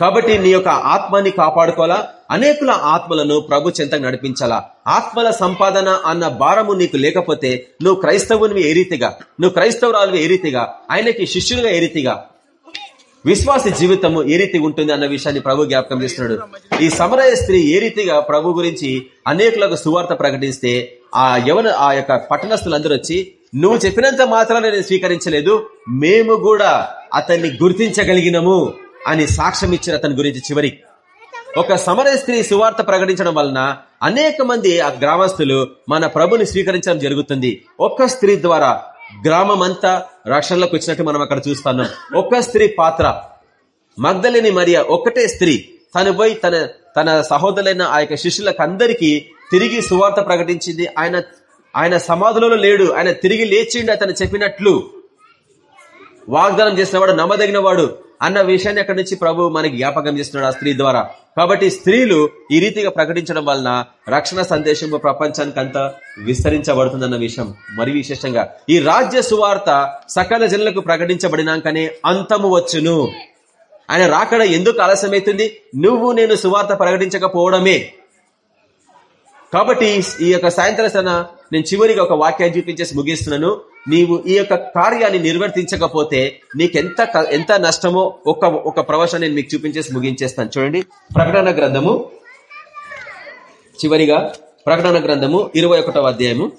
Speaker 3: కాబట్టి నీ యొక్క ఆత్మని కాపాడుకోవాలా? అనేకుల ఆత్మలను ప్రభు చెంతకు నడిపించాలా? ఆత్మల సంపాదన అన్న భారము నీకు లేకపోతే నువ్వు క్రైస్తవునివి ఏ రీతిగా? నువ్వు క్రైస్తవురాలు ఏ రీతిగా? ఆయనకి శిష్యులుగా ఏ రీతిగా? విశ్వాస జీవితము ఏ రీతి ఉంటుంది అన్న విషయాన్ని ప్రభు జ్ఞాపకం చేస్తున్నాడు. ఈ సమరయ స్త్రీ ఏ రీతిగా ప్రభు గురించి అనేకులకు సువార్త ప్రకటిస్తే ఆ యవన ఆ యొక్క పట్టణస్థులందరూ వచ్చి నువ్వు చెప్పినంత మాత్రం నేను స్వీకరించలేదు మేము కూడా అతన్ని గుర్తించగలిగినము అని సాక్ష్యం ఇచ్చారు అతని గురించి చివరికి. ఒక సమర స్త్రీ సువార్త ప్రకటించడం వలన అనేక మంది ఆ గ్రామస్తులు మన ప్రభుని స్వీకరించడం జరుగుతుంది. ఒక్క స్త్రీ ద్వారా గ్రామం అంతా రక్షణలోకి వచ్చినట్టు మనం అక్కడ చూస్తున్నాం. ఒక్క స్త్రీ పాత్ర. మగ్ధలేని మరియ ఒక్కటే స్త్రీ. తను పోయి తన తన సహోదరులైన ఆ యొక్క శిష్యులకు అందరికీ తిరిగి సువార్త ప్రకటించింది. ఆయన ఆయన సమాధులలో లేడు. ఆయన తిరిగి లేచిండు అతను చెప్పినట్లు. వాగ్దానం చేసినవాడు నమ్మదగిన వాడు అన్న విషయాన్ని అక్కడి నుంచి ప్రభు మనకి జ్ఞాపకం చేస్తున్నాడు ఆ స్త్రీ ద్వారా. కాబట్టి స్త్రీలు ఈ రీతిగా ప్రకటించడం వలన రక్షణ సందేశం ప్రపంచానికి అంతా విస్తరించబడుతుందన్న విషయం మరి విశేషంగా. ఈ రాజ్య సువార్త సకల జనులకు ప్రకటించబడినాకనే అంతము వచ్చును. ఆయన రాకడ ఎందుకు ఆలస్యమవుతుంది? నువ్వు నేను సువార్త ప్రకటించకపోవడమే. కాబట్టి ఈ యొక్క సాయంత్రం నేను చివరిగా ఒక వాక్యాన్ని చూపించేసి ముగిస్తున్నాను. నీవు ఈ యొక్క కార్యాన్ని నిర్వర్తించకపోతే నీకెంత ఎంత నష్టమో ఒక ఒక ప్రవచనం నేను మీకు చూపించేసి ముగించేస్తాను. చూడండి. ప్రకటన గ్రంథము. చివరిగా ప్రకటన గ్రంథము ఇరవై అధ్యాయము.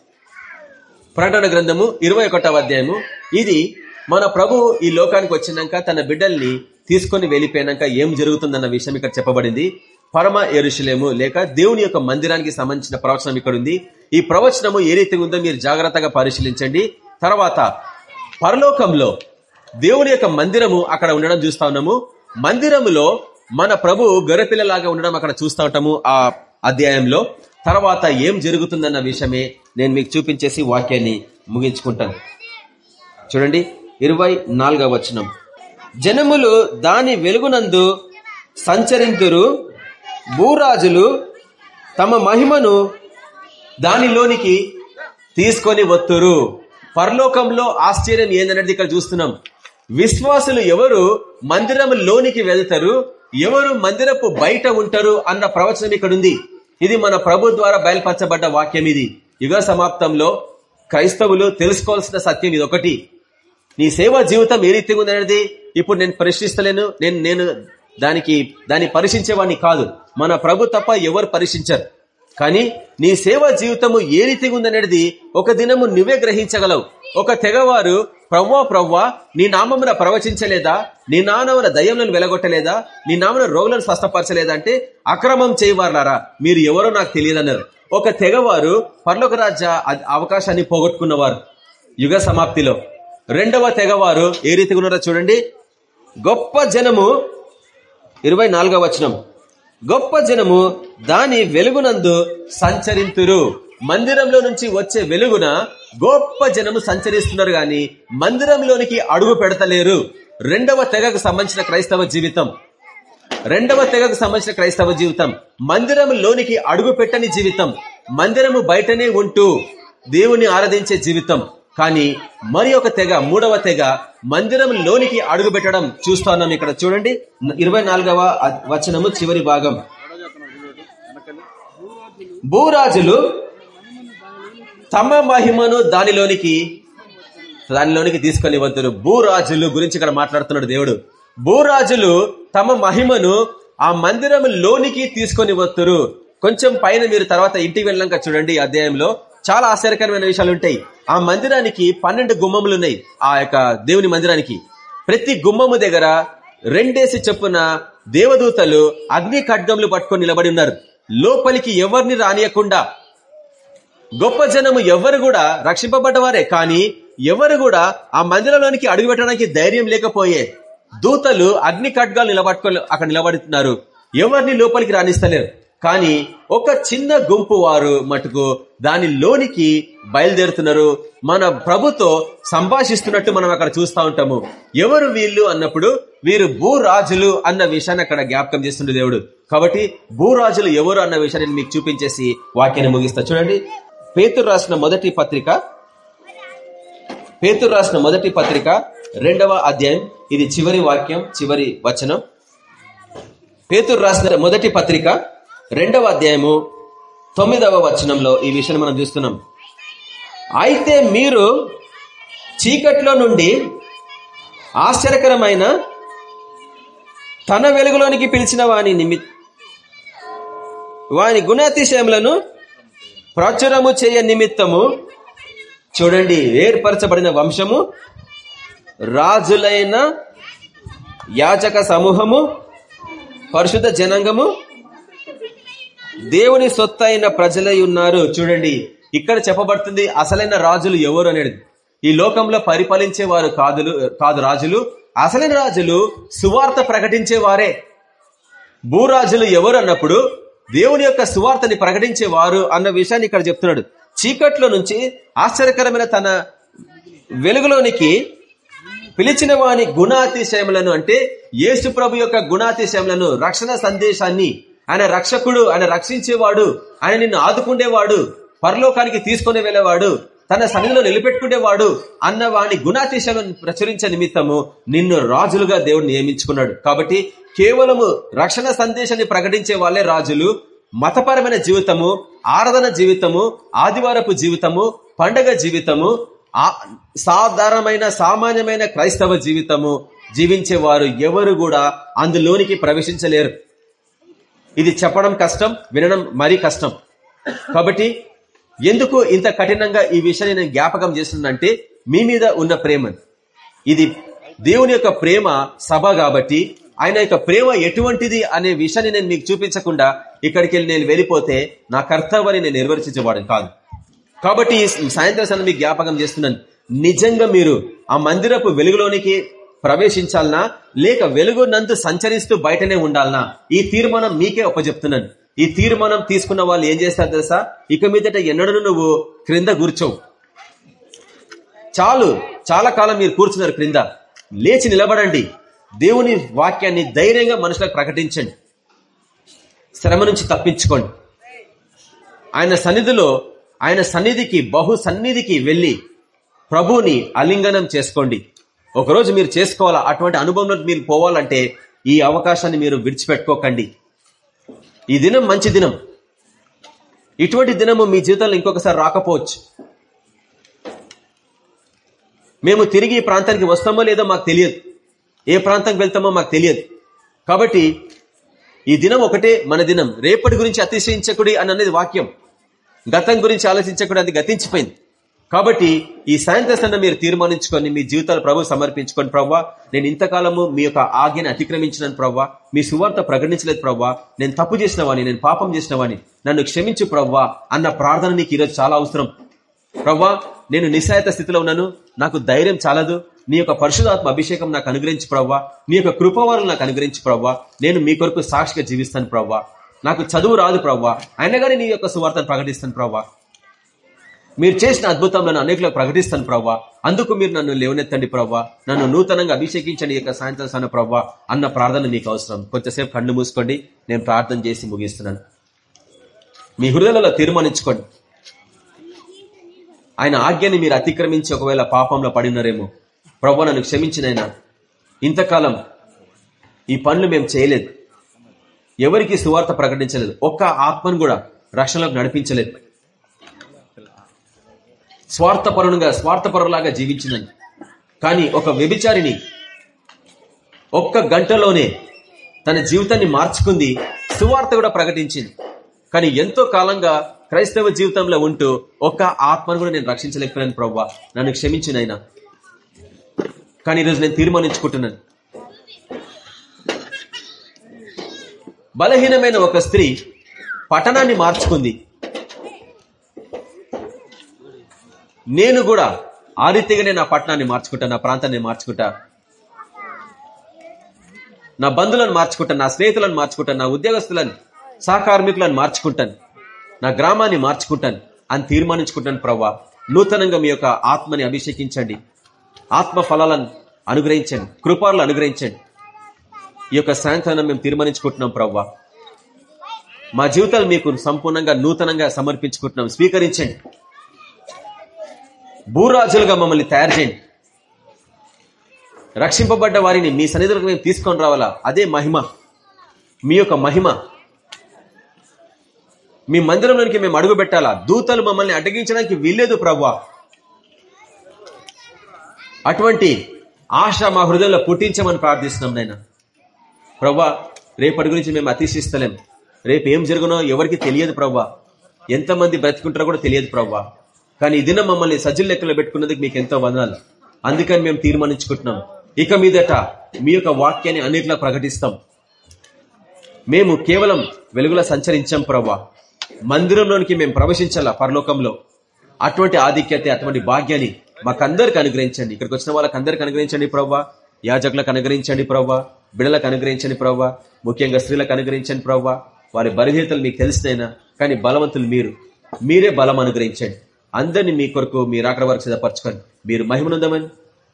Speaker 3: ప్రకటన గ్రంథము ఇరవై అధ్యాయము. ఇది మన ప్రభు ఈ లోకానికి వచ్చినాక తన బిడ్డల్ని తీసుకొని వెళ్ళిపోయినాక ఏం జరుగుతుందన్న విషయం ఇక్కడ చెప్పబడింది. పరమ ఎరుశలేము లేక దేవుని యొక్క మందిరానికి సంబంధించిన ప్రవచనం ఇక్కడ ఉంది ఈ ప్రవచనము ఏ రీతి ఉందో మీరు జాగ్రత్తగా పరిశీలించండి. తర్వాత పరలోకంలో దేవుని యొక్క మందిరము అక్కడ ఉండడం చూస్తా ఉన్నాము. మందిరములో మన ప్రభు గొర్రెపిల్లలాగా ఉండడం అక్కడ చూస్తా ఉంటాము ఆ అధ్యాయంలో. తర్వాత ఏం జరుగుతుందన్న విషయమే నేను మీకు చూపించేసి వాక్యాన్ని ముగించుకుంటాను. చూడండి ఇరవై నాలుగవ వచనం. జనములు దాని వెలుగునందు సంచరింతురు భూరాజులు తమ మహిమను దానిలోనికి తీసుకొని వత్తురు. పరలోకంలో ఆశ్చర్యం ఏందనేది ఇక్కడ చూస్తున్నాం. విశ్వాసులు ఎవరు మందిరం లోనికి వెళ్తారు ఎవరు మందిరపు బయట ఉంటారు అన్న ప్రవచనం ఇక్కడ ఉంది ఇది మన ప్రభు ద్వారా బయలుపరచబడ్డ వాక్యం ఇది. యుగ సమాప్తంలో క్రైస్తవులు తెలుసుకోవాల్సిన సత్యం ఇది ఒకటి నీ సేవా జీవితం ఏ రీతిగా ఉందనేది ఇప్పుడు నేను పరిశీలిస్తలేను నేను నేను దానికి దాన్ని పరీక్షించేవాడిని కాదు. మన ప్రభు తప్ప ఎవరు పరీక్షించరు. కానీ నీ సేవ జీవితము ఏ రీతిగా ఉందనేది ఒక దినము నువ్వే గ్రహించగలవు. ఒక తెగవారు ప్రవ్వా ప్రవ్వా నీ నామమున ప్రవచించలేదా? నీ నానమున దయ్యంలను వెలగొట్టలేదా? నీ నామన రోగులను స్వస్థపరచలేదా? అంటే అక్రమం చేయవారులారా. మీరు ఎవరో నాకు తెలియదన్నారు. ఒక తెగవారు పర్లోక రాజ్య అవకాశాన్ని పోగొట్టుకున్నవారు. యుగ సమాప్తిలో. రెండవ తెగవారు ఏ రీతిగా ఉన్నారో చూడండి. గొప్ప జనము ఇరవై నాలుగవ వచనం. గొప్ప జనము దాని వెలుగునందు సంచరింతురు. మందిరంలో నుంచి వచ్చే వెలుగున గొప్ప జనము సంచరిస్తున్నారు గాని మందిరంలోనికి అడుగు పెడతలేరు. రెండవ తెగకు సంబంధించిన క్రైస్తవ జీవితం. రెండవ తెగకు సంబంధించిన క్రైస్తవ జీవితం. మందిరంలోనికి అడుగు పెట్టని జీవితం. మందిరము బయటనే ఉంటూ దేవుని ఆరాధించే జీవితం. కానీ మరి ఒక తెగ మూడవ తెగ మందిరంలోనికి అడుగు పెట్టడం చూస్తున్నాం ఇక్కడ చూడండి. ఇరవై నాలుగవ వచనము చివరి భాగం. భూరాజులు తమ మహిమను దానిలోనికి దానిలోనికి తీసుకొని వద్దురు భూరాజులు గురించి ఇక్కడ మాట్లాడుతున్నాడు దేవుడు. భూరాజులు తమ మహిమను ఆ మందిరం లోనికి తీసుకొని వస్తురు కొంచెం పైన మీరు తర్వాత ఇంటికి వెళ్ళాక చూడండి అధ్యాయంలో. చాలా ఆశ్చర్యకరమైన విషయాలు ఉంటాయి. ఆ మందిరానికి పన్నెండు గుమ్మములు ఉన్నాయి. ఆ యొక్క దేవుని మందిరానికి. ప్రతి గుమ్మము దగ్గర రెండేసి చెప్పున దేవదూతలు అగ్ని ఖడ్గములు పట్టుకొని నిలబడి ఉన్నారు. లోపలికి ఎవరిని రానియకుండా. గొప్ప జనము ఎవరు కూడా రక్షింపబడ్డవారే కానీ ఎవరు కూడా ఆ మందిరంలోనికి అడుగు పెట్టడానికి ధైర్యం లేకపోయే దూతలు అగ్ని ఖడ్గాలు నిలబట్టుకొని అక్కడ నిలబడుతున్నారు. ఎవరిని లోపలికి రాణిస్తలేరు కానీ ఒక చిన్న గుంపు వారు మటుకు దాని లోనికి బయలుదేరుతున్నారు. మన ప్రభుతో సంభాషిస్తున్నట్టు మనం అక్కడ చూస్తా ఉంటాము. ఎవరు వీళ్ళు అన్నప్పుడు వీరు భూరాజులు అన్న విషయాన్ని అక్కడ జ్ఞాపకం చేస్తుండే దేవుడు. కాబట్టి భూరాజులు ఎవరు అన్న విషయాన్ని మీకు చూపించేసి వాక్యాన్ని ముగిస్తా. చూడండి. పేతురు రాసిన మొదటి పత్రిక పేతురు రాసిన మొదటి పత్రిక రెండవ అధ్యాయం. ఇది చివరి వాక్యం చివరి వచనం. పేతురు రాసిన మొదటి పత్రిక రెండవ అధ్యాయము తొమ్మిదవ వచనంలో ఈ విషయాన్ని మనం చూస్తున్నాం. అయితే మీరు చీకట్లో నుండి ఆశ్చర్యకరమైన తన వెలుగులోనికి పిలిచిన వాని నిమిత్ వాని గుణాతిశయములను ప్రచురము చేయ నిమిత్తము చూడండి ఏర్పరచబడిన వంశము రాజులైన యాజక సమూహము పరిశుద్ధ జనాంగము దేవుని సొత్తైన ప్రజలై ఉన్నారు. చూడండి ఇక్కడ చెప్పబడుతుంది అసలైన రాజులు ఎవరు? అనేది. ఈ లోకంలో పరిపాలించే వారు కాదులు కాదు రాజులు. అసలైన రాజులు సువార్త ప్రకటించే వారే భూరాజులు ఎవరు అన్నప్పుడు దేవుని యొక్క సువార్తని ప్రకటించే వారు అన్న విషయాన్ని ఇక్కడ చెప్తున్నాడు. చీకట్లో నుంచి ఆశ్చర్యకరమైన తన వెలుగులోనికి పిలిచిన వాని గుణాతిశయములను అంటే యేసు ప్రభు యొక్క గుణాతిశయములను రక్షణ సందేశాన్ని ఆయన రక్షకుడు ఆయన రక్షించేవాడు ఆయన నిన్ను ఆదుకుండేవాడు పరలోకానికి తీసుకుని వెళ్ళేవాడు తన సన్నిధిలో నిలబెట్టుకునేవాడు అన్న వాని గుణాతిశయాలను ప్రచురించే నిమిత్తము నిన్ను రాజులుగా దేవుడు నియమించుకున్నాడు. కాబట్టి కేవలము రక్షణ సందేశాన్ని ప్రకటించే వాళ్ళే రాజులు. మతపరమైన జీవితము ఆరాధన జీవితము ఆదివారపు జీవితము పండగ జీవితము సాధారణమైన సామాన్యమైన క్రైస్తవ జీవితము జీవించే వారు ఎవరు కూడా అందులోనికి ప్రవేశించలేరు. ఇది చెప్పడం కష్టం వినడం మరీ కష్టం. కాబట్టి ఎందుకు ఇంత కఠినంగా ఈ విషయాన్ని నేను జ్ఞాపకం చేస్తుందంటే మీ మీద ఉన్న ప్రేమ ఇది దేవుని యొక్క ప్రేమ సభ కాబట్టి ఆయన యొక్క ప్రేమ ఎటువంటిది అనే విషయాన్ని నేను మీకు చూపించకుండా ఇక్కడికి వెళ్ళి నేను వెళ్ళిపోతే నా కర్తవ్యాన్ని నేను నిర్వర్తించబడను కాదు. కాబట్టి ఈ సాయంత్రం సమయం మీకు జ్ఞాపకం చేస్తున్నాను. నిజంగా మీరు ఆ మందిరపు వెలుగులోనికి ప్రవేశించాలనా? లేక వెలుగు నందు సంచరిస్తూ బయటనే ఉండాలనా? ఈ తీర్మానం మీకే ఒప్పజెప్తున్నాను ఈ తీర్మానం తీసుకున్న వాళ్ళు ఏం చేస్తారు తెలుసా? ఇక మీదట ఎన్నడూ నువ్వు క్రింద కూర్చోవు. చాలు చాలా కాలం మీరు కూర్చున్నారు క్రింద. లేచి నిలబడండి. దేవుని వాక్యాన్ని ధైర్యంగా మనుషులకు ప్రకటించండి. శ్రమ నుంచి తప్పించుకోండి. ఆయన సన్నిధిలో ఆయన సన్నిధికి బహు సన్నిధికి వెళ్ళి ప్రభువుని అలింగనం చేసుకోండి. ఒకరోజు మీరు చేసుకోవాలా? అటువంటి అనుభవంలో మీరు పోవాలంటే ఈ అవకాశాన్ని మీరు విడిచిపెట్టుకోకండి. ఈ దినం మంచి దినం. ఇటువంటి దినము మీ జీవితంలో ఇంకొకసారి రాకపోవచ్చు. మేము తిరిగి ఈ ప్రాంతానికి వస్తామో లేదో మాకు తెలియదు. ఏ ప్రాంతానికి వెళ్తామో మాకు తెలియదు. కాబట్టి ఈ దినం ఒకటే మన దినం. రేపటి గురించి అతిశయించకుడి అని అనేది వాక్యం. గతం గురించి ఆలోచించకుడి అది గతించిపోయింది. కాబట్టి ఈ సాయంత్రం మీరు తీర్మానించుకొని మీ జీవితాలు ప్రభు సమర్పించుకొని ప్రవ్వా నేను ఇంతకాలము మీ యొక్క ఆజ్ఞని అతిక్రమించినాను ప్రవ్వా మీ సువార్త ప్రకటించలేదు ప్రవ్వా నేను తప్పు చేసినవాని నేను పాపం చేసినవాని నన్ను క్షమించు ప్రవ్వా అన్న ప్రార్థన నీకు ఈరోజు చాలా అవసరం. ప్రవ్వా నేను నిస్సాయత స్థితిలో ఉన్నాను నాకు ధైర్యం చాలదు నీ యొక్క పరిశుధాత్మ అభిషేకం నాకు అనుగ్రహించి ప్రవ్వా నీ యొక్క కృపవారులు నాకు అనుగ్రహించి ప్రవ్వా నేను మీ కొరకు సాక్షిగా జీవిస్తాను ప్రవ్వా. నాకు చదువు రాదు ప్రవ్వా అయినా కానీ నీ యొక్క సువార్తను ప్రకటిస్తాను ప్రవ్వా. మీరు చేసిన అద్భుతంలో అనేకలకు ప్రకటిస్తాను ప్రవ్వా. అందుకు మీరు నన్ను లేవనెత్తండి ప్రవ్వా. నన్ను నూతనంగా అభిషేకించండి ఈ యొక్క సాయంత్రం సన్న ప్రవ్వా అన్న ప్రార్థన మీకు అవసరం. కొంచెంసేపు కళ్ళు మూసుకోండి. నేను ప్రార్థన చేసి ముగిస్తున్నాను. మీ హృదయలలో తీర్మానించుకోండి. ఆయన ఆజ్ఞని మీరు అతిక్రమించి ఒకవేళ పాపంలో పడినరేమో ప్రవ్వ నన్ను క్షమించినైనా ఇంతకాలం ఈ పనులు మేము చేయలేదు. ఎవరికి సువార్త ప్రకటించలేదు. ఒక్క ఆత్మను కూడా రక్షణలోకి నడిపించలేదు. స్వార్థపరునిగా స్వార్థపరులాగా జీవించిందని కానీ ఒక వ్యభిచారిని ఒక్క గంటలోనే తన జీవితాన్ని మార్చుకుంది సువార్త కూడా ప్రకటించింది. కానీ ఎంతో కాలంగా క్రైస్తవ జీవితంలో ఉంటూ ఒక్క ఆత్మను కూడా నేను రక్షించలేకపోయాను ప్రవ్వా. నన్ను క్షమించినైనా కానీ ఈరోజు నేను తీర్మానించుకుంటున్నాను. బలహీనమైన ఒక స్త్రీ పట్టణాన్ని మార్చుకుంది. నేను కూడా ఆ రీతిగానే నా పట్టణాన్ని మార్చుకుంటా నా ప్రాంతాన్ని మార్చుకుంటా నా బంధువులను మార్చుకుంటాను నా స్నేహితులను మార్చుకుంటాను నా ఉద్యోగస్తులను సహకార్మికులను మార్చుకుంటాను నా గ్రామాన్ని మార్చుకుంటాను అని తీర్మానించుకుంటాను ప్రవ్వా. నూతనంగా మీ యొక్క ఆత్మని అభిషేకించండి. ఆత్మ ఫలాలను అనుగ్రహించండి కృపాలను అనుగ్రహించండి. ఈ యొక్క సాయంత్రం మేము తీర్మానించుకుంటున్నాం ప్రవ్వా. మా జీవితాలు మీకు సంపూర్ణంగా నూతనంగా సమర్పించుకుంటున్నాం. స్వీకరించండి. భూరాజులుగా మమ్మల్ని తయారు చేయండి. రక్షింపబడ్డ వారిని మీ సన్నిధులకు మేము తీసుకొని రావాలా? అదే మహిమ. మీ యొక్క మహిమ. మీ మందిరంలోనికి మేము అడుగు పెట్టాలా? దూతలు మమ్మల్ని అడ్డగించడానికి వీల్లేదు ప్రవ్వా అటువంటి ఆశ మా హృదయంలో పుట్టించమని ప్రార్థిస్తున్నాం నాయన. ప్రవ్వా రేపటి గురించి మేము అతిశిస్తలేం రేపు ఏం జరుగునో ఎవరికి తెలియదు ప్రవ్వా ఎంతమంది బ్రతికుంటారో కూడా తెలియదు ప్రవ్వా కానీ ఈ దినం మమ్మల్ని సజ్జల లెక్కలో పెట్టుకున్నందుకు మీకు ఎంతో వదనాలు. అందుకని మేము తీర్మానించుకుంటున్నాం. ఇక మీదట మీ యొక్క వాక్యాన్ని అన్నిట్లా ప్రకటిస్తాం. మేము కేవలం వెలుగులో సంచరించాం ప్రవ్వా. మందిరంలోనికి మేము ప్రవేశించాలా పరలోకంలో? అటువంటి ఆధిక్యత అటువంటి భాగ్యాన్ని మాకందరికి అనుగ్రహించండి. ఇక్కడికి వచ్చిన వాళ్ళకి అందరికి అనుగ్రహించండి ప్రవ్వా. యాజకులకు అనుగ్రహించండి ప్రవ్వా. బిడలకు అనుగ్రహించండి ప్రవ్వా. ముఖ్యంగా స్త్రీలకు అనుగ్రహించండి ప్రవ్వా. వారి బలహీనతలు మీకు తెలిసినైనా కానీ బలవంతులు మీరు. మీరే బలం అనుగ్రహించండి. అందరినీ మీ కొరకు మీరు అక్కడ వరకు సిద్ధపరచుకోండి మీరు మహిమనుందమని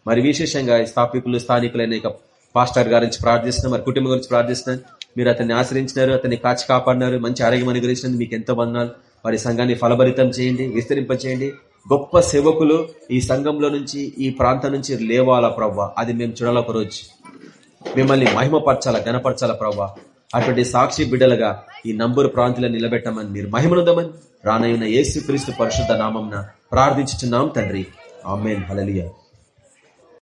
Speaker 3: మరి విశేషంగా స్థాపికులు స్థానికులైన పాస్టర్ గారి నుంచి ప్రార్థిస్తున్నాం మరి కుటుంబం గురించి ప్రార్థిస్తున్నాను మీరు అతన్ని ఆశ్రయించినారు అతన్ని కాచి కాపాడినారు మంచి ఆరోగ్యం అనుగ్రహించినందుకు మీకు ఎంతో వందనాలు. వారి సంఘాన్ని ఫలభరితం చేయండి విస్తరింపచేయండి. గొప్ప సేవకులు ఈ సంఘంలో నుంచి ఈ ప్రాంతం నుంచి లేవాలా ప్రవ్వ. అది మేము చూడాల ఒక రోజు మిమ్మల్ని మహిమపరచాలా గనపరచాలా ప్రవ్వ? అటువంటి సాక్షి బిడ్డలుగా ఈ నంబూరు ప్రాంతంలో నిలబెట్టమని మీరు మహిమనుందమని రానయ్యున్న యేసుక్రీస్తు పరిశుద్ధ నామంన ప్రార్థించుతున్నాం తండ్రి. ఆమెన్. హలలియా